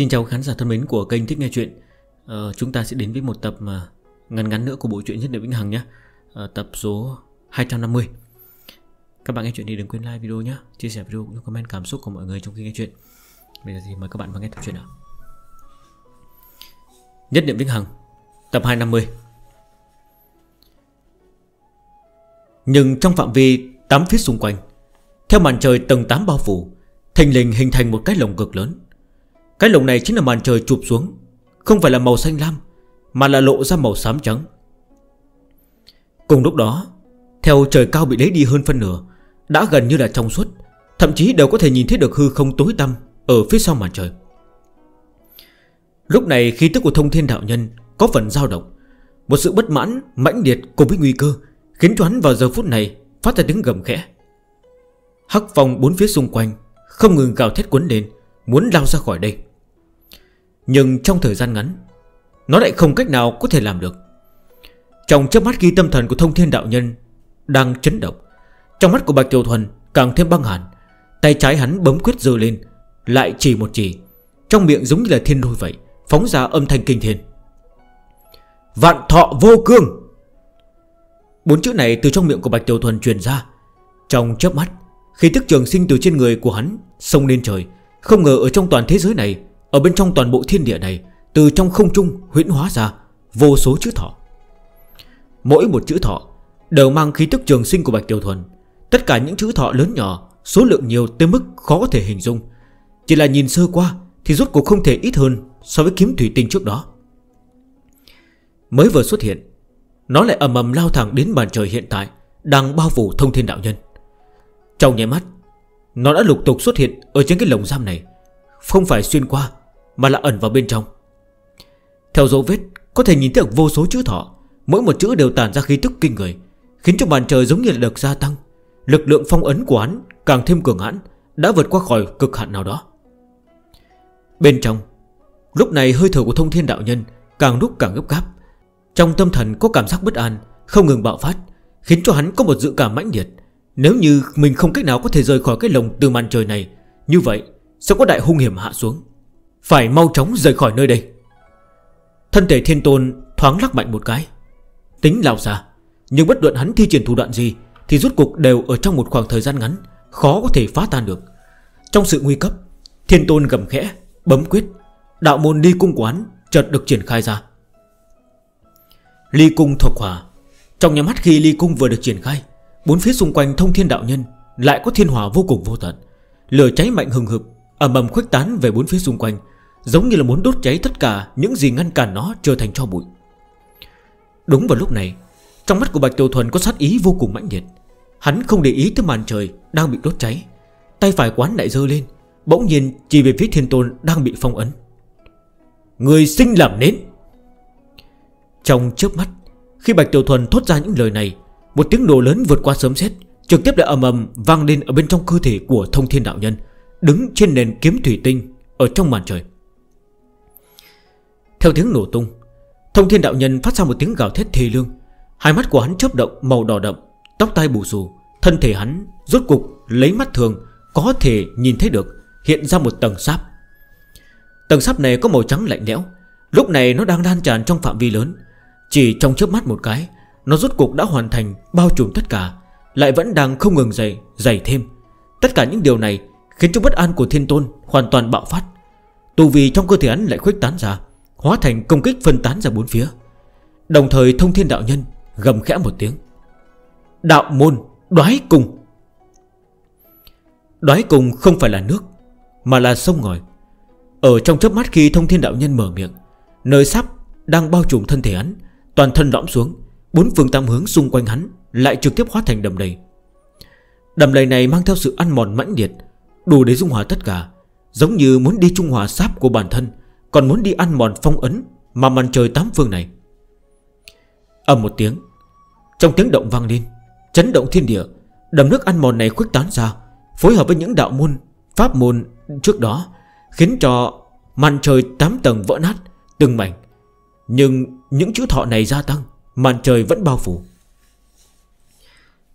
Xin chào khán giả thân mến của kênh Thích Nghe Chuyện. À, Chúng ta sẽ đến với một tập mà ngắn ngắn nữa của bộ truyện Nhất Đời Vĩnh Hằng nhé. À, Tập số 250 Các bạn nghe chuyện thì đừng quên like video nhé Chia sẻ video cũng như comment cảm xúc của mọi người trong khi nghe chuyện. Bây giờ thì mời các bạn vào nghe tập truyện nào. Nhất Niệm Vĩnh Hằng Tập 250 Nhưng trong phạm vi 8 phía xung quanh Theo màn trời tầng 8 bao phủ Thành lình hình thành một cái lồng cực lớn. Cái lồng này chính là màn trời chụp xuống Không phải là màu xanh lam Mà là lộ ra màu xám trắng. Cùng lúc đó Theo trời cao bị lấy đi hơn phân nửa Đã gần như là trong suốt Thậm chí đều có thể nhìn thấy được hư không tối tăm Ở phía sau màn trời. Lúc này khí tức của thông thiên đạo nhân Có phần dao động Một sự bất mãn, mãnh liệt cùng với nguy cơ Khiến cho hắn vào giờ phút này Phát ra tiếng gầm khẽ. Hắc phòng bốn phía xung quanh Không ngừng gào thét quấn lên Muốn lao ra khỏi đây. Nhưng trong thời gian ngắn, Nó lại không cách nào có thể làm được. Trong chấp mắt ghi tâm thần của thông thiên đạo nhân Đang chấn động, Trong mắt của Bạch Tiểu Thuần càng thêm băng hẳn Tay trái hắn bấm quyết dơ lên, Lại chỉ một chỉ, Trong miệng giống như là thiên đôi vậy, Phóng ra âm thanh kinh thiên. Vạn thọ vô cương! Bốn chữ này từ trong miệng của Bạch Tiểu Thuần truyền ra. Trong chớp mắt, Khi tức trường sinh từ trên người của hắn Sông lên trời, Không ngờ ở trong toàn thế giới này ở bên trong toàn bộ thiên địa này, Từ trong không trung huyễn hóa ra Vô số chữ thọ. Mỗi một chữ thọ Đều mang khí tức trường sinh của Bạch Tiểu Thuần. Tất cả những chữ thọ lớn nhỏ, Số lượng nhiều tới mức khó có thể hình dung. Chỉ là nhìn sơ qua Thì rốt cuộc không thể ít hơn So với kiếm thủy tinh trước đó. Mới vừa xuất hiện, Nó lại ầm ầm lao thẳng đến bàn trời hiện tại Đang bao phủ thông thiên đạo nhân. Trong nhẹ mắt, Nó đã lục tục xuất hiện ở trên cái lồng giam này, Không phải xuyên qua mà là ẩn vào bên trong. Theo dấu vết, Có thể nhìn thấy được vô số chữ thọ. Mỗi một chữ đều tàn ra khí tức kinh người, Khiến cho màn trời giống như là được gia tăng. Lực lượng phong ấn của hắn càng thêm cường hãn, Đã vượt qua khỏi cực hạn nào đó. Bên trong, Lúc này hơi thở của thông thiên đạo nhân Càng lúc càng gấp gáp. Trong tâm thần có cảm giác bất an, Không ngừng bạo phát, Khiến cho hắn có một dự cảm mãnh liệt. Nếu như mình không cách nào có thể rời khỏi cái lồng từ màn trời này, Như vậy sẽ có đại hung hiểm hạ xuống. Phải mau chóng rời khỏi nơi đây. Thân thể thiên tôn thoáng lắc mạnh một cái. Tính lao ra, Nhưng bất luận hắn thi triển thủ đoạn gì Thì rút cục đều ở trong một khoảng thời gian ngắn, Khó có thể phá tan được. Trong sự nguy cấp, Thiên tôn gầm khẽ, Bấm quyết. Đạo môn ly cung quán Chợt được triển khai ra. Ly cung thuộc hỏa. Trong nhà mắt khi ly cung vừa được triển khai, Bốn phía xung quanh thông thiên đạo nhân Lại có thiên hỏa vô cùng vô tận. Lửa cháy mạnh hừng hực Ẩm ẩm khuếch tán về bốn phía xung quanh. Giống như là muốn đốt cháy tất cả Những gì ngăn cản nó trở thành cho bụi. Đúng vào lúc này, Trong mắt của Bạch Tiểu Thuần có sát ý vô cùng mãnh liệt. Hắn không để ý tới màn trời Đang bị đốt cháy. Tay phải quán lại dơ lên, Bỗng nhiên chỉ về phía thiên tôn đang bị phong ấn. Người sinh làm nến! Trong trước mắt, Khi Bạch Tiểu Thuần thốt ra những lời này, Một tiếng nổ lớn vượt qua sớm xét Trực tiếp lại ầm ầm vang lên ở bên trong cơ thể của thông thiên đạo nhân, Đứng trên nền kiếm thủy tinh Ở trong màn trời. Theo tiếng nổ tung, Thông thiên đạo nhân phát ra một tiếng gào thét thề lương. Hai mắt của hắn chớp động, màu đỏ đậm, Tóc tai bù xù, Thân thể hắn rốt cục lấy mắt thường, Có thể nhìn thấy được, Hiện ra một tầng sáp. Tầng sáp này có màu trắng lạnh lẽo, Lúc này nó đang lan tràn trong phạm vi lớn. Chỉ trong chớp mắt một cái, Nó rốt cục đã hoàn thành bao trùm tất cả, Lại vẫn đang không ngừng dày Dày thêm. Tất cả những điều này khiến cho bất an của thiên tôn Hoàn toàn bạo phát. Tù vì trong cơ thể hắn lại khuếch tán ra. Hóa thành công kích phân tán ra bốn phía. Đồng thời thông thiên đạo nhân Gầm khẽ một tiếng. Đạo môn, đoái cùng Đoái cùng không phải là nước, Mà là sông ngòi. Ở trong chớp mắt khi thông thiên đạo nhân mở miệng, Nơi sắp đang bao trùm thân thể hắn, Toàn thân lõm xuống, Bốn phương tam hướng xung quanh hắn Lại trực tiếp hóa thành đầm đầy Đầm đầy này mang theo sự ăn mòn mãnh liệt, Đủ để dung hòa tất cả, Giống như muốn đi trung hòa sáp của bản thân. Còn muốn đi ăn mòn phong ấn Mà màn trời tám phương này. Âm một tiếng, Trong tiếng động vang lên, Chấn động thiên địa, Đầm nước ăn mòn này khuếch tán ra, Phối hợp với những đạo môn, Pháp môn trước đó, Khiến cho màn trời 8 tầng vỡ nát, Từng mảnh. Nhưng những chữ thọ này gia tăng, Màn trời vẫn bao phủ.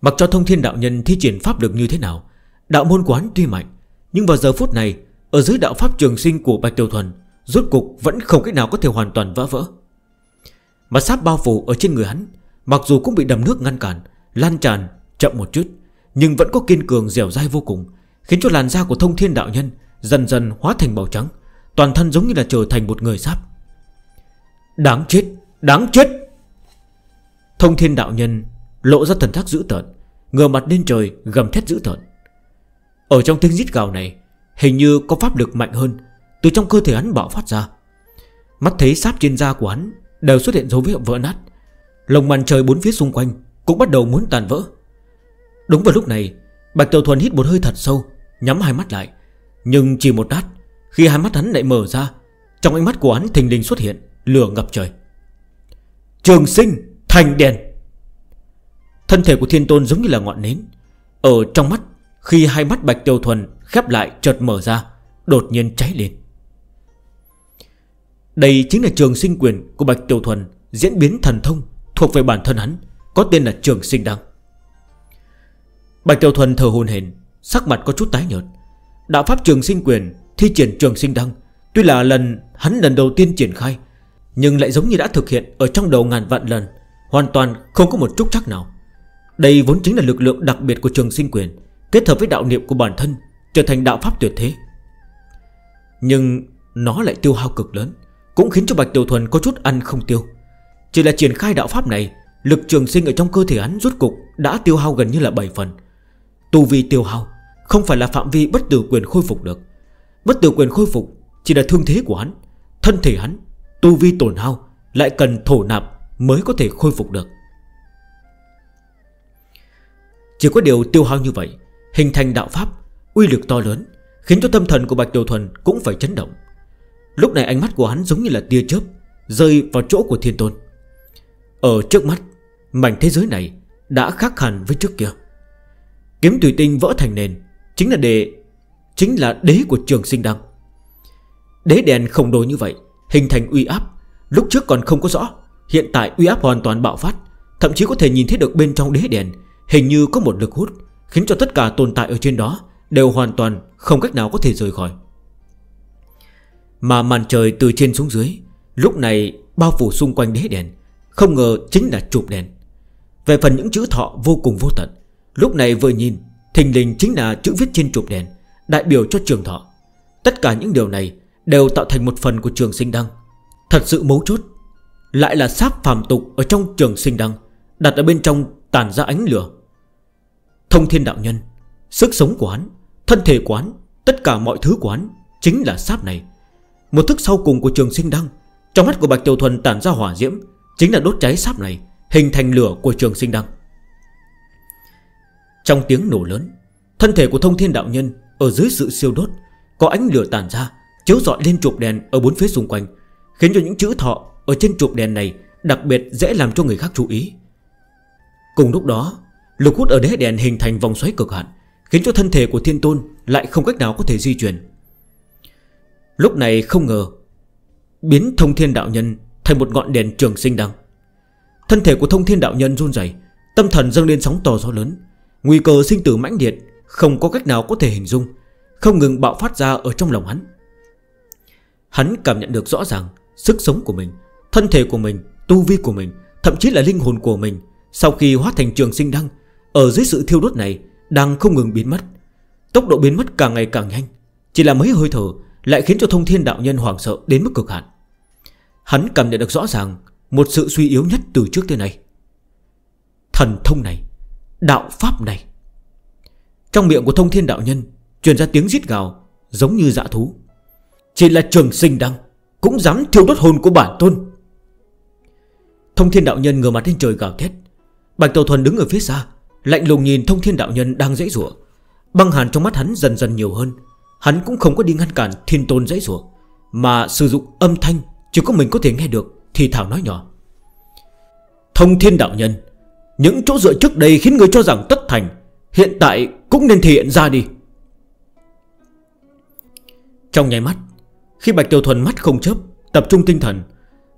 Mặc cho thông thiên đạo nhân thi triển pháp được như thế nào, Đạo môn quán tuy mạnh, Nhưng vào giờ phút này, Ở dưới đạo pháp trường sinh của Bạch Tiểu Thuần Rốt cục vẫn không cách nào có thể hoàn toàn vỡ vỡ. Mà sáp bao phủ ở trên người hắn, Mặc dù cũng bị đầm nước ngăn cản, Lan tràn chậm một chút, Nhưng vẫn có kiên cường dẻo dai vô cùng, Khiến cho làn da của thông thiên đạo nhân Dần dần hóa thành màu trắng, Toàn thân giống như là trở thành một người sáp. Đáng chết Đáng chết! Thông thiên đạo nhân lộ ra thần thác dữ tợn Ngờ mặt lên trời gầm thét dữ tợn. Ở trong tiếng giít gào này, Hình như có pháp lực mạnh hơn từ trong cơ thể hắn bạo phát ra. Mắt thấy sáp trên da của hắn Đều xuất hiện dấu vết vỡ nát. Lồng màn trời bốn phía xung quanh Cũng bắt đầu muốn tàn vỡ. Đúng vào lúc này, Bạch Tiểu Thuần hít một hơi thật sâu, Nhắm hai mắt lại. Nhưng chỉ một đát Khi hai mắt hắn lại mở ra, Trong ánh mắt của hắn thình lình xuất hiện Lửa ngập trời. Trường sinh thành đèn. Thân thể của thiên tôn giống như là ngọn nến. Ở trong mắt, Khi hai mắt Bạch Tiểu Thuần khép lại chợt mở ra, Đột nhiên cháy lên. Đây chính là trường sinh quyền của Bạch Tiểu Thuần, Diễn biến thần thông, thuộc về bản thân hắn, Có tên là trường sinh đăng. Bạch Tiểu Thuần thờ hồn hền Sắc mặt có chút tái nhợt. Đạo pháp trường sinh quyền, thi triển trường sinh đăng, Tuy là lần hắn lần đầu tiên triển khai, Nhưng lại giống như đã thực hiện Ở trong đầu ngàn vạn lần, Hoàn toàn không có một chút chắc nào. Đây vốn chính là lực lượng đặc biệt của trường sinh quyền, Kết hợp với đạo niệm của bản thân, Trở thành đạo pháp tuyệt thế. Nhưng nó lại tiêu hao cực lớn. Cũng khiến cho Bạch Tiểu Thuần có chút ăn không tiêu. Chỉ là triển khai đạo pháp này, Lực trường sinh ở trong cơ thể hắn rốt cục Đã tiêu hao gần như là 7 phần. Tu vi tiêu hao Không phải là phạm vi bất tử quyền khôi phục được. Bất tử quyền khôi phục chỉ là thương thế của hắn, Thân thể hắn, Tu vi tổn hao Lại cần thổ nạp mới có thể khôi phục được. Chỉ có điều tiêu hao như vậy, Hình thành đạo pháp, Uy lực to lớn, Khiến cho tâm thần của Bạch Tiểu Thuần cũng phải chấn động. Lúc này ánh mắt của hắn giống như là tia chớp Rơi vào chỗ của thiên tôn. Ở trước mắt, Mảnh thế giới này đã khác hẳn với trước kia. Kiếm tùy tinh vỡ thành nền Chính là để, Chính là đế của trường sinh đăng. Đế đèn khổng đồ như vậy Hình thành uy áp, Lúc trước còn không có rõ, Hiện tại uy áp hoàn toàn bạo phát, Thậm chí có thể nhìn thấy được bên trong đế đèn, Hình như có một lực hút Khiến cho tất cả tồn tại ở trên đó Đều hoàn toàn không cách nào có thể rời khỏi. Mà màn trời từ trên xuống dưới, Lúc này bao phủ xung quanh đế đèn, Không ngờ chính là chụp đèn. Về phần những chữ thọ vô cùng vô tận, Lúc này vừa nhìn, Thình lình chính là chữ viết trên chụp đèn, Đại biểu cho trường thọ. Tất cả những điều này đều tạo thành một phần của trường sinh đăng. Thật sự mấu chốt, Lại là sáp phàm tục ở trong trường sinh đăng, Đặt ở bên trong tàn ra ánh lửa. Thông thiên đạo nhân, Sức sống quán Thân thể quán Tất cả mọi thứ quán Chính là sáp này. Một thức sau cùng của trường sinh đăng, Trong mắt của Bạch Tiểu Thuần tản ra hỏa diễm, Chính là đốt cháy sáp này, Hình thành lửa của trường sinh đăng. Trong tiếng nổ lớn, Thân thể của thông thiên đạo nhân Ở dưới sự siêu đốt, Có ánh lửa tản ra, Chiếu dọi lên chụp đèn ở bốn phía xung quanh, Khiến cho những chữ thọ ở trên chụp đèn này Đặc biệt dễ làm cho người khác chú ý. Cùng lúc đó Lục hút ở đế đèn hình thành vòng xoáy cực hạn, Khiến cho thân thể của thiên tôn Lại không cách nào có thể di chuyển. Lúc này không ngờ, Biến thông thiên đạo nhân Thành một ngọn đèn trường sinh đăng. Thân thể của thông thiên đạo nhân run dày Tâm thần dâng lên sóng to gió lớn. Nguy cơ sinh tử mãnh liệt, Không có cách nào có thể hình dung, Không ngừng bạo phát ra ở trong lòng hắn. Hắn cảm nhận được rõ ràng Sức sống của mình, Thân thể của mình, Tu vi của mình, Thậm chí là linh hồn của mình Sau khi hóa thành trường sinh đăng Ở dưới sự thiêu đốt này Đang không ngừng biến mất. Tốc độ biến mất càng ngày càng nhanh, Chỉ là mấy hơi thở lại khiến cho thông thiên đạo nhân hoảng sợ đến mức cực hạn. Hắn cảm nhận được rõ ràng Một sự suy yếu nhất từ trước tới nay. Thần thông này, Đạo pháp này. Trong miệng của thông thiên đạo nhân Truyền ra tiếng giít gào Giống như dạ thú. Chỉ là trường sinh đăng Cũng dám thiêu đốt hồn của bản tôn. Thông thiên đạo nhân ngờ mặt lên trời gào thét. Bạch Tàu Thuần đứng ở phía xa, Lạnh lùng nhìn thông thiên đạo nhân đang dễ rủa. Băng hàn trong mắt hắn dần dần nhiều hơn. Hắn cũng không có đi ngăn cản thiên tôn dãy rùa, Mà sử dụng âm thanh Chỉ có mình có thể nghe được, Thì Thảo nói nhỏ. Thông thiên đạo nhân, Những chỗ dựa trước đây khiến người cho rằng tất thành, Hiện tại cũng nên thể hiện ra đi. Trong nháy mắt, Khi Bạch Tiểu Thuần mắt không chớp, Tập trung tinh thần,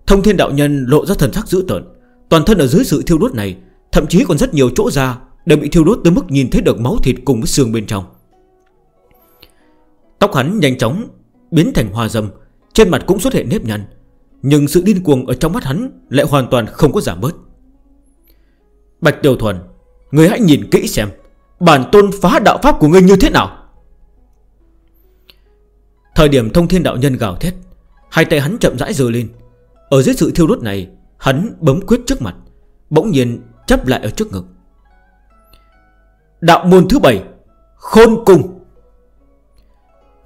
Thông thiên đạo nhân lộ ra thần sắc dữ tợn. Toàn thân ở dưới sự thiêu đốt này, Thậm chí còn rất nhiều chỗ da Đều bị thiêu đốt tới mức nhìn thấy được máu thịt cùng với xương bên trong. Tóc hắn nhanh chóng biến thành hoa dâm, Trên mặt cũng xuất hiện nếp nhăn, Nhưng sự điên cuồng ở trong mắt hắn Lại hoàn toàn không có giảm bớt. Bạch Tiểu Thuần Người hãy nhìn kỹ xem, Bản tôn phá đạo pháp của người như thế nào? Thời điểm thông thiên đạo nhân gào thét, Hai tay hắn chậm rãi dừa lên. Ở dưới sự thiêu đốt này, Hắn bấm quyết trước mặt, Bỗng nhiên chấp lại ở trước ngực. Đạo môn thứ bảy, Khôn cùng.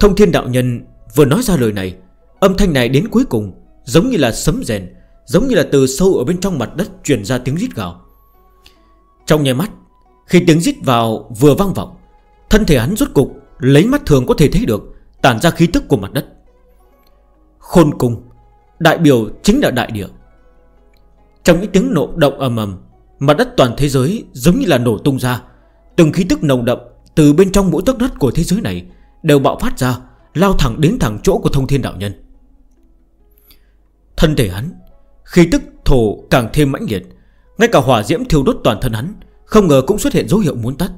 Thông thiên đạo nhân vừa nói ra lời này, Âm thanh này đến cuối cùng Giống như là sấm rèn Giống như là từ sâu ở bên trong mặt đất Truyền ra tiếng rít gạo. Trong nhai mắt, Khi tiếng rít vào vừa vang vọng, Thân thể hắn rốt cục Lấy mắt thường có thể thấy được, Tản ra khí tức của mặt đất Khôn cung, Đại biểu chính là đại địa Trong những tiếng nộ động ầm ầm, Mặt đất toàn thế giới giống như là nổ tung ra, Từng khí tức nồng đậm Từ bên trong mỗi tấc đất của thế giới này Đều bạo phát ra, Lao thẳng đến thẳng chỗ của thông thiên đạo nhân. Thân thể hắn Khi tức thổ càng thêm mãnh liệt, Ngay cả hỏa diễm thiêu đốt toàn thân hắn, Không ngờ cũng xuất hiện dấu hiệu muốn tắt.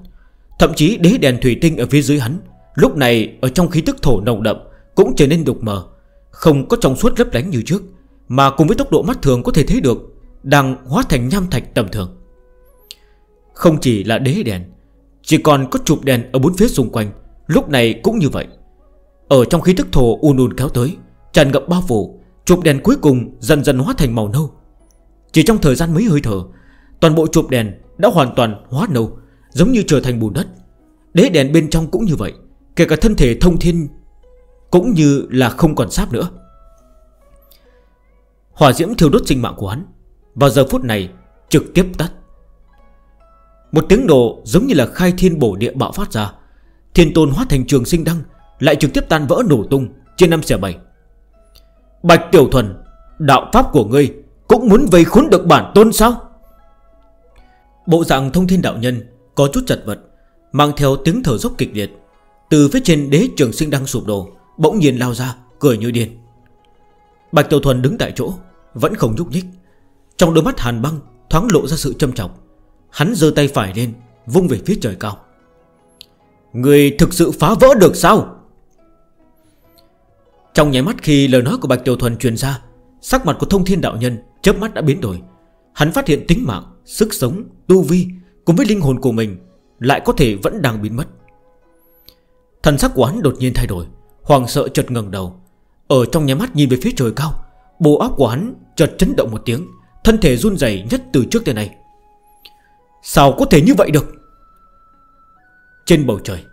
Thậm chí đế đèn thủy tinh ở phía dưới hắn, Lúc này ở trong khí tức thổ nồng đậm Cũng trở nên đục mờ, Không có trong suốt lấp lánh như trước, Mà cùng với tốc độ mắt thường có thể thấy được, Đang hóa thành nham thạch tầm thường. Không chỉ là đế đèn, Chỉ còn có chụp đèn ở bốn phía xung quanh Lúc này cũng như vậy. Ở trong khí thức thổ un un kéo tới, Tràn ngập bao phủ, Chụp đèn cuối cùng dần dần hóa thành màu nâu. Chỉ trong thời gian mấy hơi thở, Toàn bộ chụp đèn đã hoàn toàn hóa nâu, Giống như trở thành bùn đất. Đế đèn bên trong cũng như vậy, Kể cả thân thể thông thiên Cũng như là không còn sáp nữa. Hỏa diễm thiêu đốt sinh mạng của hắn, Vào giờ phút này trực tiếp tắt. Một tiếng nổ giống như là khai thiên bổ địa bạo phát ra Thiên tôn hóa thành trường sinh đăng, Lại trực tiếp tan vỡ nổ tung Trên năm xẻ bảy. Bạch Tiểu Thuần, Đạo pháp của ngươi Cũng muốn vây khốn được bản tôn sao? Bộ dạng thông thiên đạo nhân Có chút chật vật, Mang theo tiếng thở dốc kịch liệt. Từ phía trên đế trường sinh đăng sụp đổ, Bỗng nhiên lao ra, cười như điên. Bạch Tiểu Thuần đứng tại chỗ, Vẫn không nhúc nhích. Trong đôi mắt hàn băng, thoáng lộ ra sự châm trọng Hắn dơ tay phải lên, Vung về phía trời cao. Người thực sự phá vỡ được sao? Trong nháy mắt khi lời nói của Bạch Tiểu Thuần truyền ra Sắc mặt của thông thiên đạo nhân chớp mắt đã biến đổi. Hắn phát hiện tính mạng, sức sống, tu vi Cùng với linh hồn của mình Lại có thể vẫn đang biến mất. Thần sắc của hắn đột nhiên thay đổi Hoàng sợ chợt ngẩng đầu. Ở trong nháy mắt nhìn về phía trời cao Bộ óc của hắn chợt chấn động một tiếng Thân thể run dày nhất từ trước tới nay. Sao có thể như vậy được? Trên bầu trời.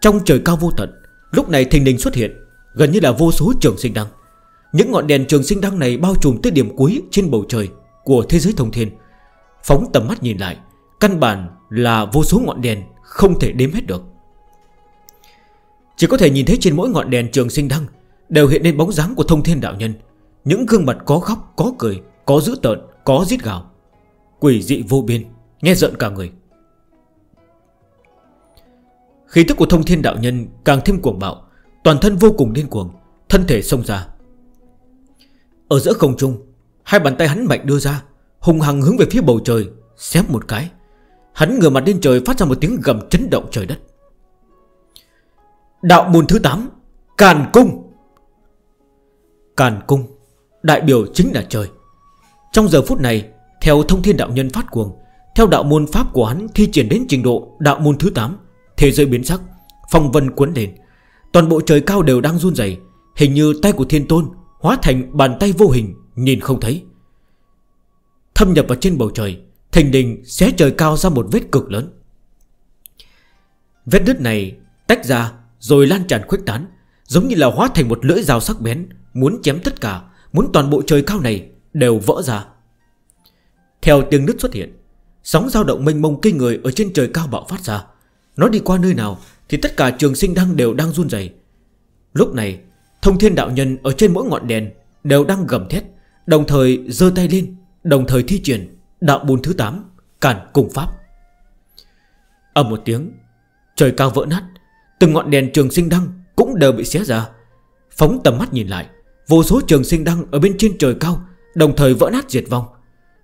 Trong trời cao vô tận Lúc này thình đình xuất hiện Gần như là vô số trường sinh đăng. Những ngọn đèn trường sinh đăng này bao trùm tới điểm cuối trên bầu trời Của thế giới thông thiên. Phóng tầm mắt nhìn lại Căn bản là vô số ngọn đèn Không thể đếm hết được. Chỉ có thể nhìn thấy trên mỗi ngọn đèn trường sinh đăng Đều hiện lên bóng dáng của thông thiên đạo nhân. Những gương mặt có khóc, có cười Có dữ tợn, có giết gào. Quỷ dị vô biên, nghe giận cả người. Khí tức của thông thiên đạo nhân càng thêm cuồng bạo, Toàn thân vô cùng điên cuồng, Thân thể xông ra. Ở giữa không trung, Hai bàn tay hắn mạnh đưa ra, Hùng hằng hướng về phía bầu trời Xém một cái. Hắn ngửa mặt lên trời phát ra một tiếng gầm chấn động trời đất. Đạo môn thứ 8 Càn cung. Càn cung, Đại biểu chính là trời. Trong giờ phút này, Theo thông thiên đạo nhân phát cuồng, Theo đạo môn pháp của hắn thi triển đến trình độ đạo môn thứ 8 Thế giới biến sắc, Phong vân cuốn lên. Toàn bộ trời cao đều đang run dày Hình như tay của thiên tôn Hóa thành bàn tay vô hình, Nhìn không thấy. Thâm nhập vào trên bầu trời thành đình xé trời cao ra một vết cực lớn. Vết đứt này tách ra Rồi lan tràn khuếch tán, Giống như là hóa thành một lưỡi dao sắc bén, Muốn chém tất cả, Muốn toàn bộ trời cao này đều vỡ ra. Theo tiếng nứt xuất hiện, Sóng dao động mênh mông kinh người Ở trên trời cao bạo phát ra. Nó đi qua nơi nào Thì tất cả trường sinh đang đều đang run rẩy. Lúc này, Thông thiên đạo nhân ở trên mỗi ngọn đèn Đều đang gầm thét, Đồng thời dơ tay lên, Đồng thời thi triển Đạo bùn thứ 8 Cản cùng pháp. Ở một tiếng, Trời cao vỡ nát, Từng ngọn đèn trường sinh đăng Cũng đều bị xé ra. Phóng tầm mắt nhìn lại, Vô số trường sinh đăng ở bên trên trời cao, Đồng thời vỡ nát diệt vong.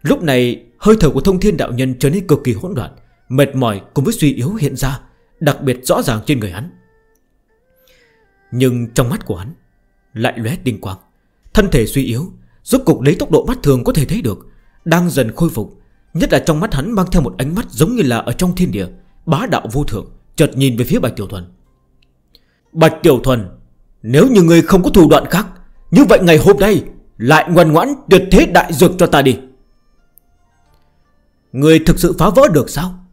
Lúc này, hơi thở của thông thiên đạo nhân trở nên cực kỳ hỗn loạn. Mệt mỏi cùng với suy yếu hiện ra, Đặc biệt rõ ràng trên người hắn. Nhưng trong mắt của hắn Lại lóe tinh quang. Thân thể suy yếu, Rốt cục lấy tốc độ mắt thường có thể thấy được, Đang dần khôi phục. Nhất là trong mắt hắn mang theo một ánh mắt giống như là ở trong thiên địa, Bá đạo vô thượng, Chợt nhìn về phía Bạch Tiểu Thuần. Bạch Tiểu Thuần, Nếu như người không có thủ đoạn khác, Như vậy ngày hôm nay Lại ngoan ngoãn tuyệt thế đại dược cho ta đi. Người thực sự phá vỡ được sao?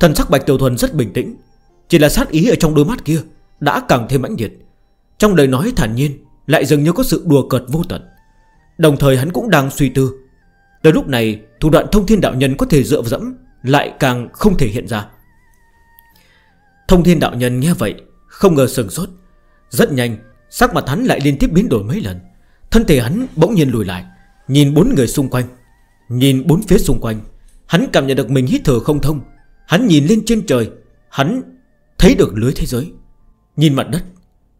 Thần sắc Bạch Tiểu Thuần rất bình tĩnh. Chỉ là sát ý ở trong đôi mắt kia Đã càng thêm mãnh nhiệt Trong lời nói thản nhiên, Lại dường như có sự đùa cợt vô tận. Đồng thời hắn cũng đang suy tư. Tới lúc này, thủ đoạn thông thiên đạo nhân có thể dựa dẫm Lại càng không thể hiện ra. Thông thiên đạo nhân nghe vậy, Không ngờ sừng sốt. Rất nhanh, Sắc mặt hắn lại liên tiếp biến đổi mấy lần. Thân thể hắn bỗng nhiên lùi lại, Nhìn bốn người xung quanh. Nhìn bốn phía xung quanh, Hắn cảm nhận được mình hít thở không thông. Hắn nhìn lên trên trời, Hắn thấy được lưới thế giới. Nhìn mặt đất,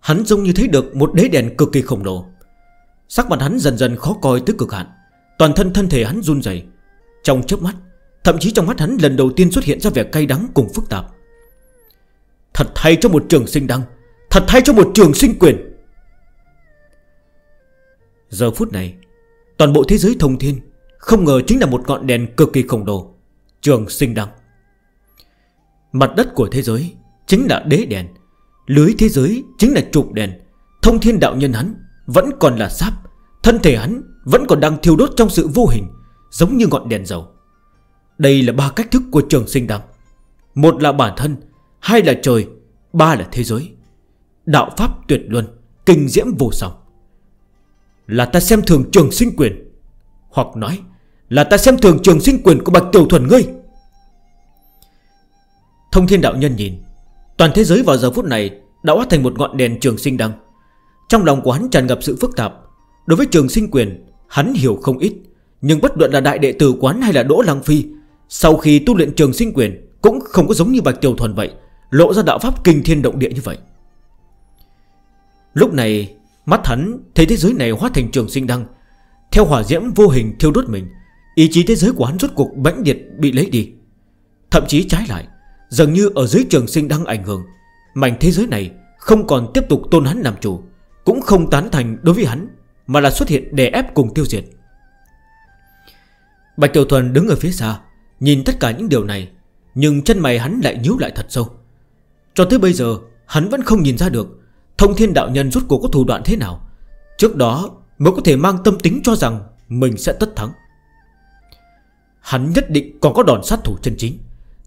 Hắn giống như thấy được một đế đèn cực kỳ khổng lồ. Sắc mặt hắn dần dần khó coi tới cực hạn, Toàn thân thân thể hắn run dày Trong chớp mắt, Thậm chí trong mắt hắn lần đầu tiên xuất hiện ra vẻ cay đắng cùng phức tạp. Thật thay cho một trường sinh đăng, Thật thay cho một trường sinh quyền. Giờ phút này, Toàn bộ thế giới thông thiên Không ngờ chính là một ngọn đèn cực kỳ khổng lồ. Trường sinh đăng. Mặt đất của thế giới Chính là đế đèn, Lưới thế giới chính là trục đèn. Thông thiên đạo nhân hắn Vẫn còn là sáp, Thân thể hắn vẫn còn đang thiêu đốt trong sự vô hình, Giống như ngọn đèn dầu. Đây là ba cách thức của trường sinh đăng Một là bản thân, Hai là trời, Ba là thế giới. Đạo pháp tuyệt luân, Kinh diễm vô song. Là ta xem thường trường sinh quyền, Hoặc nói Là ta xem thường trường sinh quyền của Bạch Tiểu Thuần ngươi. Thông thiên đạo nhân nhìn. Toàn thế giới vào giờ phút này Đã hóa thành một ngọn đèn trường sinh đăng. Trong lòng của hắn tràn ngập sự phức tạp. Đối với trường sinh quyền, Hắn hiểu không ít. Nhưng bất luận là đại đệ tử quán hay là đỗ lăng phi, Sau khi tu luyện trường sinh quyền Cũng không có giống như bạch tiểu thuần vậy, Lộ ra đạo pháp kinh thiên động địa như vậy. Lúc này, Mắt hắn thấy thế giới này hóa thành trường sinh đăng. Theo hỏa diễm vô hình thiêu đốt mình, Ý chí thế giới của hắn rốt cuộc bãnh điệt bị lấy đi. Thậm chí trái lại Dường như ở dưới trường sinh đang ảnh hưởng. Mảnh thế giới này không còn tiếp tục tôn hắn làm chủ, Cũng không tán thành đối với hắn, Mà là xuất hiện để ép cùng tiêu diệt. Bạch Tiểu Thuần đứng ở phía xa, Nhìn tất cả những điều này, Nhưng chân mày hắn lại nhíu lại thật sâu. Cho tới bây giờ, hắn vẫn không nhìn ra được Thông thiên đạo nhân rút cuộc có thủ đoạn thế nào. Trước đó mới có thể mang tâm tính cho rằng Mình sẽ tất thắng. Hắn nhất định còn có đòn sát thủ chân chính,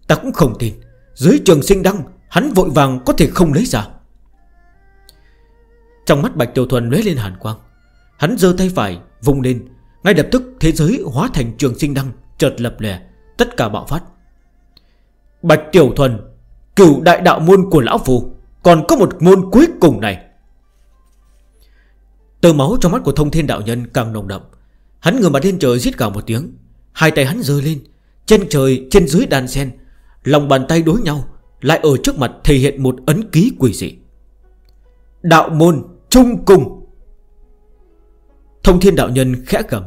Ta cũng không tin. Dưới trường sinh đăng, Hắn vội vàng có thể không lấy ra. Trong mắt Bạch Tiểu Thuần lóe lên hàn quang, Hắn dơ tay phải vùng lên, Ngay lập tức thế giới hóa thành trường sinh đăng Chợt lập lè Tất cả bạo phát. Bạch Tiểu Thuần, Cửu đại đạo môn của Lão Phù, Còn có một môn cuối cùng này. Tờ máu trong mắt của thông thiên đạo nhân càng nồng đậm, Hắn ngửa mặt lên trời giết cả một tiếng, Hai tay hắn rơi lên Trên trời trên dưới đàn sen Lòng bàn tay đối nhau, Lại ở trước mặt thể hiện một ấn ký quỷ dị. Đạo môn trung cùng Thông thiên đạo nhân khẽ gầm,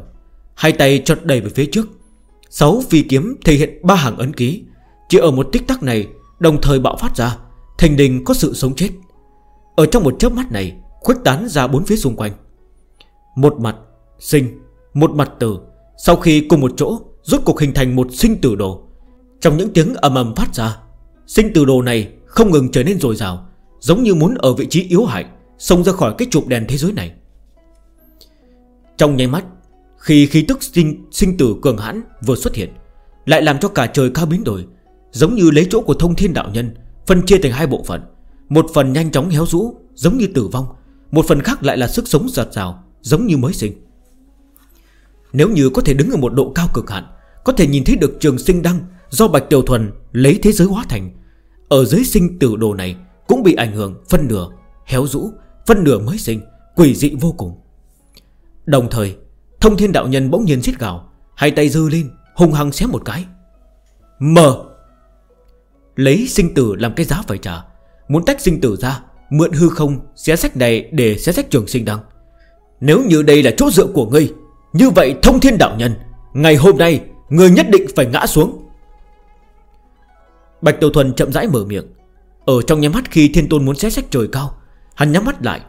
Hai tay chọt đầy về phía trước. Sáu phi kiếm thể hiện ba hàng ấn ký, Chỉ ở một tích tắc này, Đồng thời bạo phát ra Thành đình có sự sống chết. Ở trong một chớp mắt này, Khuếch tán ra bốn phía xung quanh. Một mặt sinh, Một mặt tử, Sau khi cùng một chỗ, Rốt cuộc hình thành một sinh tử đồ. Trong những tiếng ầm ầm phát ra Sinh từ đồ này không ngừng trở nên dồi dào Giống như muốn ở vị trí yếu hại Xông ra khỏi cái chụp đèn thế giới này. Trong nháy mắt Khi khí tức sinh, sinh tử cường hãn vừa xuất hiện Lại làm cho cả trời cao biến đổi Giống như lấy chỗ của thông thiên đạo nhân Phân chia thành hai bộ phận. Một phần nhanh chóng héo rũ Giống như tử vong Một phần khác lại là sức sống giọt rào Giống như mới sinh. Nếu như có thể đứng ở một độ cao cực hạn Có thể nhìn thấy được trường sinh đăng Do Bạch Tiểu Thuần lấy thế giới hóa thành Ở dưới sinh tử đồ này Cũng bị ảnh hưởng phân nửa Héo rũ, phân nửa mới sinh Quỷ dị vô cùng. Đồng thời, thông thiên đạo nhân bỗng nhiên giết gạo Hai tay dư lên, hung hăng xé một cái. Mở Lấy sinh tử làm cái giá phải trả Muốn tách sinh tử ra Mượn hư không xé sách này để xé sách trường sinh đăng. Nếu như đây là chỗ dựa của ngươi Như vậy thông thiên đạo nhân Ngày hôm nay Ngươi nhất định phải ngã xuống. Bạch Tiểu Thuần chậm rãi mở miệng. Ở trong nhắm mắt khi thiên tôn muốn xé sách trời cao, Hắn nhắm mắt lại,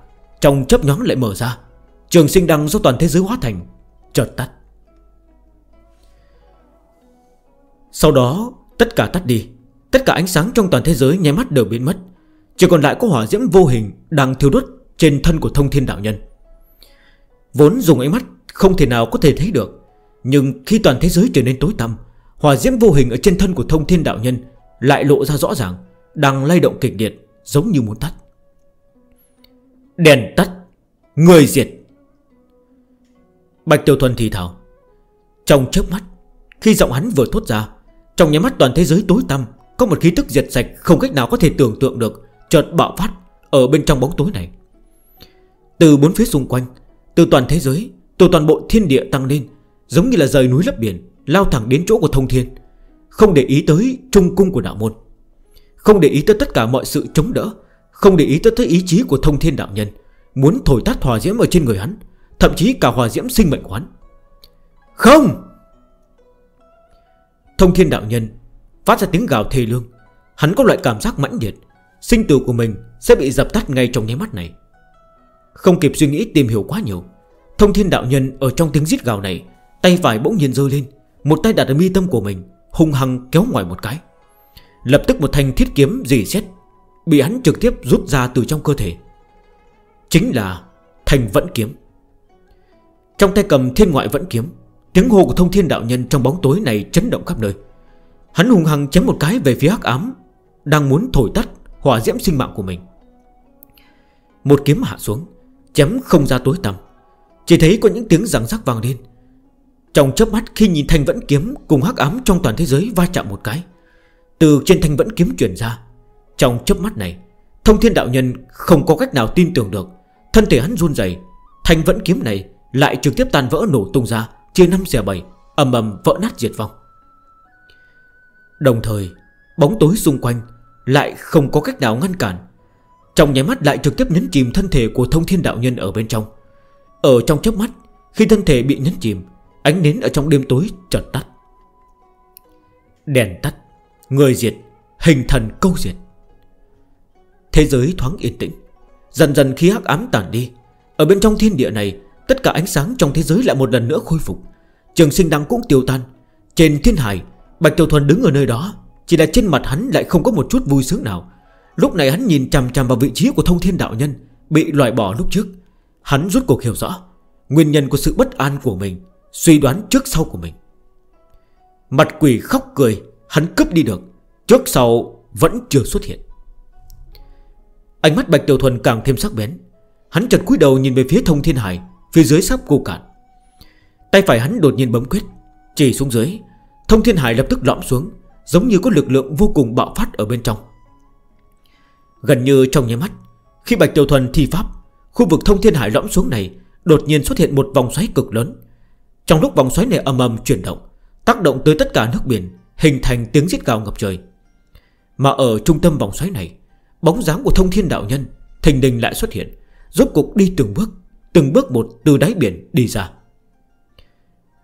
Trong chấp nhóm lại mở ra. Trường sinh đăng do toàn thế giới hóa thành, Chợt tắt. Sau đó, tất cả tắt đi. Tất cả ánh sáng trong toàn thế giới nháy mắt đều biến mất. Chỉ còn lại có hỏa diễm vô hình Đang thiêu đốt trên thân của thông thiên đạo nhân. Vốn dùng ánh mắt Không thể nào có thể thấy được, Nhưng khi toàn thế giới trở nên tối tăm, Hỏa diễm vô hình ở trên thân của thông thiên đạo nhân lại lộ ra rõ ràng, Đang lay động kịch liệt, giống như muốn tắt. Đèn tắt, Người diệt. Bạch tiểu Thuần thì thảo Trong chớp mắt, Khi giọng hắn vừa thốt ra, Trong nhà mắt toàn thế giới tối tăm, Có một khí tức diệt sạch không cách nào có thể tưởng tượng được, Chợt bạo phát ở bên trong bóng tối này. Từ bốn phía xung quanh, Từ toàn thế giới, Từ toàn bộ thiên địa tăng lên, Giống như là rời núi lấp biển, Lao thẳng đến chỗ của thông thiên. Không để ý tới trung cung của đạo môn. Không để ý tới tất cả mọi sự chống đỡ. Không để ý tới, tới ý chí của thông thiên đạo nhân. Muốn thổi tắt hòa diễm ở trên người hắn. Thậm chí cả hòa diễm sinh mệnh quán. Không! Thông thiên đạo nhân Phát ra tiếng gào thê lương. Hắn có loại cảm giác mãnh liệt. Sinh tử của mình sẽ bị dập tắt ngay trong nháy mắt này. Không kịp suy nghĩ tìm hiểu quá nhiều Thông thiên đạo nhân ở trong tiếng giết gào này Tay phải bỗng nhiên rơi lên Một tay đặt ở mi tâm của mình hung hăng kéo ngoài một cái. Lập tức một thanh thiết kiếm dì xét Bị hắn trực tiếp rút ra từ trong cơ thể. Chính là Thành vẫn kiếm. Trong tay cầm thiên ngoại vẫn kiếm, Tiếng hô của thông thiên đạo nhân trong bóng tối này chấn động khắp nơi. Hắn hung hăng chém một cái về phía hắc ám, Đang muốn thổi tắt Hỏa diễm sinh mạng của mình. Một kiếm hạ xuống, Chém không ra tối tăm. Chỉ thấy có những tiếng răng rắc vang lên trong chớp mắt khi nhìn thanh vẫn kiếm Cùng hắc ám trong toàn thế giới va chạm một cái, Từ trên thanh vẫn kiếm chuyển ra, Trong chớp mắt này, Thông thiên đạo nhân không có cách nào tin tưởng được, Thân thể hắn run dày Thanh vẫn kiếm này lại trực tiếp tan vỡ nổ tung ra, Chia 5 xe 7 Ẩm ầm vỡ nát diệt vong. Đồng thời, Bóng tối xung quanh Lại không có cách nào ngăn cản, Trong nháy mắt lại trực tiếp nhấn chìm thân thể của thông thiên đạo nhân ở bên trong. Ở trong chớp mắt, Khi thân thể bị nhấn chìm Ánh nến ở trong đêm tối chợt tắt. Đèn tắt, Người diệt, Hình thần câu diệt. Thế giới thoáng yên tĩnh, Dần dần khi hắc ám tàn đi. Ở bên trong thiên địa này, Tất cả ánh sáng trong thế giới lại một lần nữa khôi phục. Trường sinh đăng cũng tiêu tan. Trên thiên hải, Bạch Tiểu Thuần đứng ở nơi đó, Chỉ là trên mặt hắn lại không có một chút vui sướng nào. Lúc này hắn nhìn chằm chằm vào vị trí của thông thiên đạo nhân, Bị loại bỏ lúc trước. Hắn rút cuộc hiểu rõ, Nguyên nhân của sự bất an của mình. Suy đoán trước sau của mình. Mặt quỷ khóc cười, Hắn cướp đi được, Trước sau vẫn chưa xuất hiện. Ánh mắt Bạch Tiểu Thuần càng thêm sắc bén. Hắn chật cúi đầu nhìn về phía thông thiên hải, Phía dưới sắp cô cạn. Tay phải hắn đột nhiên bấm quyết, Chỉ xuống dưới, Thông thiên hải lập tức lõm xuống, Giống như có lực lượng vô cùng bạo phát ở bên trong. Gần như trong nháy mắt, Khi Bạch Tiểu Thuần thi pháp, Khu vực thông thiên hải lõm xuống này Đột nhiên xuất hiện một vòng xoáy cực lớn. Trong lúc vòng xoáy này ầm ầm chuyển động, Tác động tới tất cả nước biển, Hình thành tiếng giết gào ngập trời. Mà ở trung tâm vòng xoáy này, Bóng dáng của thông thiên đạo nhân, Thình đình lại xuất hiện, Rốt cục đi từng bước Từng bước một từ đáy biển đi ra.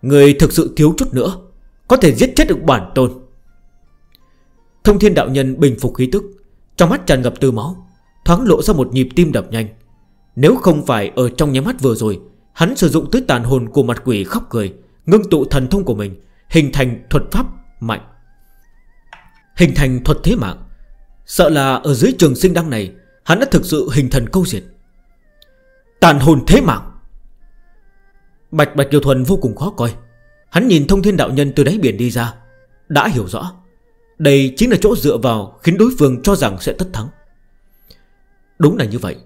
Người thực sự thiếu chút nữa, Có thể giết chết được bản tôn. Thông thiên đạo nhân bình phục khí tức, Trong mắt tràn ngập tư máu, Thoáng lộ ra một nhịp tim đập nhanh. Nếu không phải ở trong nhé mắt vừa rồi Hắn sử dụng tới tàn hồn của mặt quỷ khóc cười, Ngưng tụ thần thông của mình, Hình thành thuật pháp mạnh. Hình thành thuật thế mạng. Sợ là ở dưới trường sinh đăng này, Hắn đã thực sự hình thần câu diệt. Tàn hồn thế mạng. Bạch Bạch Kiều Thuần vô cùng khó coi. Hắn nhìn thông thiên đạo nhân từ đáy biển đi ra, Đã hiểu rõ. Đây chính là chỗ dựa vào khiến đối phương cho rằng sẽ tất thắng. Đúng là như vậy.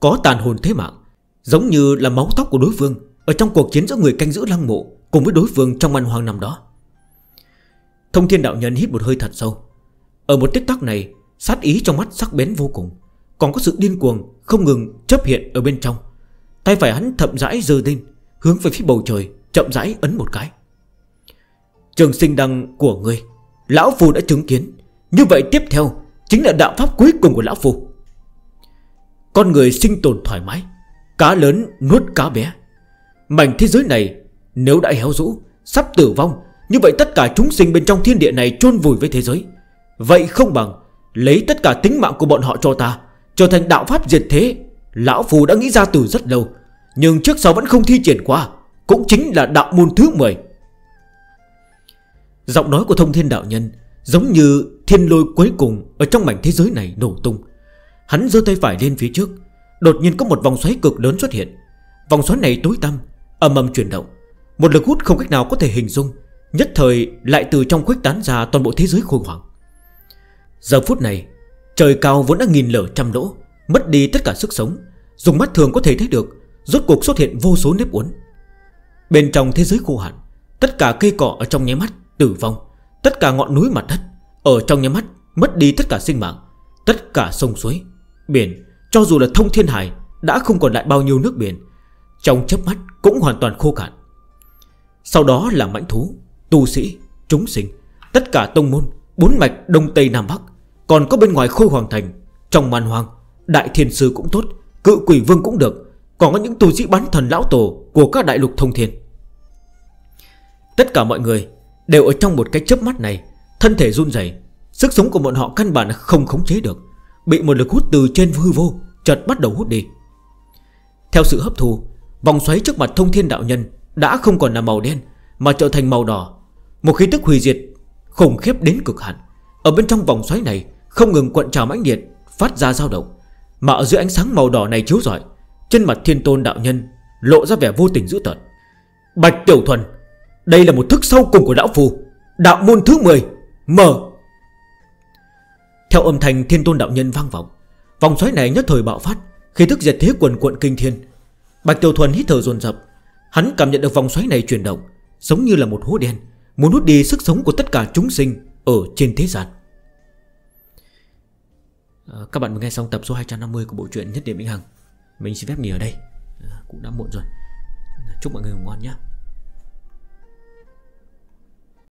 Có tàn hồn thế mạng Giống như là máu tóc của đối phương, Ở trong cuộc chiến giữa người canh giữ lăng mộ Cùng với đối phương trong màn hoàng năm đó. Thông thiên đạo nhân hít một hơi thật sâu. Ở một tích tắc này, Sát ý trong mắt sắc bén vô cùng, Còn có sự điên cuồng, không ngừng chấp hiện ở bên trong. Tay phải hắn thậm rãi dơ lên, Hướng về phía bầu trời, Chậm rãi ấn một cái. Trường sinh đăng của người Lão Phu đã chứng kiến. Như vậy tiếp theo, Chính là đạo pháp cuối cùng của Lão Phu. Con người sinh tồn thoải mái Cá lớn nuốt cá bé. Mảnh thế giới này, Nếu đã héo rũ, Sắp tử vong, Như vậy tất cả chúng sinh bên trong thiên địa này chôn vùi với thế giới. Vậy không bằng, Lấy tất cả tính mạng của bọn họ cho ta, Trở thành đạo pháp diệt thế. Lão Phù đã nghĩ ra từ rất lâu, Nhưng trước sau vẫn không thi triển qua, Cũng chính là đạo môn thứ 10 Giọng nói của thông thiên đạo nhân Giống như thiên lôi cuối cùng Ở trong mảnh thế giới này nổ tung. Hắn dơ tay phải lên phía trước Đột nhiên có một vòng xoáy cực lớn xuất hiện. Vòng xoáy này tối tăm Âm âm chuyển động. Một lực hút không cách nào có thể hình dung Nhất thời lại từ trong khuếch tán ra toàn bộ thế giới khôi hoàng Giờ phút này Trời cao vốn đã nghìn lở trăm lỗ Mất đi tất cả sức sống. Dùng mắt thường có thể thấy được Rốt cuộc xuất hiện vô số nếp uốn. Bên trong thế giới khô hạn Tất cả cây cỏ ở trong nháy mắt tử vong Tất cả ngọn núi mặt đất Ở trong nháy mắt mất đi tất cả sinh mạng Tất cả sông suối, biển cho dù là thông thiên hải Đã không còn lại bao nhiêu nước biển Trong chớp mắt cũng hoàn toàn khô cạn. Sau đó là mãnh thú Tu sĩ, chúng sinh Tất cả tông môn, bốn mạch đông tây nam bắc Còn có bên ngoài khôi hoàng thành Trong màn hoàng, đại thiên sư cũng tốt Cự quỷ vương cũng được Còn có những tu sĩ bán thần lão tổ Của các đại lục thông thiên. Tất cả mọi người đều ở trong một cái chớp mắt này Thân thể run dày Sức sống của bọn họ căn bản không khống chế được Bị một lực hút từ trên hư vô Chợt bắt đầu hút đi. Theo sự hấp thu, Vòng xoáy trước mặt thông thiên đạo nhân Đã không còn là màu đen, Mà trở thành màu đỏ. Một khí tức hủy diệt, khủng khiếp đến cực hạn. Ở bên trong vòng xoáy này, Không ngừng quận trào mãnh liệt, Phát ra dao động. Mà ở giữa ánh sáng màu đỏ này chiếu rọi, Trên mặt thiên tôn đạo nhân Lộ ra vẻ vô tình dữ tợn. Bạch Tiểu Thuần, Đây là một thức sâu cùng của Đạo Phù Đạo môn thứ 10 Mở. Theo âm thanh thiên tôn đạo nhân vang vọng Vòng xoáy này nhất thời bạo phát, Khi thức diệt thế quần cuộn kinh thiên. Bạch Tiểu Thuần hít thở dồn dập, Hắn cảm nhận được vòng xoáy này chuyển động, Giống như là một hố đen, Muốn hút đi sức sống của tất cả chúng sinh Ở trên thế gian. Ờ, các bạn vừa nghe xong tập số 250 của bộ truyện Nhất Điểm Vĩnh Hằng. Mình xin phép nghỉ ở đây. Ờ, cũng đã muộn rồi. Chúc mọi người ngủ ngon nhé.